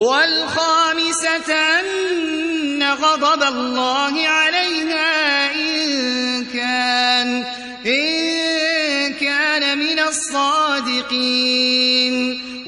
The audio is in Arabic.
وَالْخَامِسَةَ أَنَّ غَضَبَ اللَّهِ عَلَيْهَا إِن كَانَ مِنَ الصَّادِقِينَ.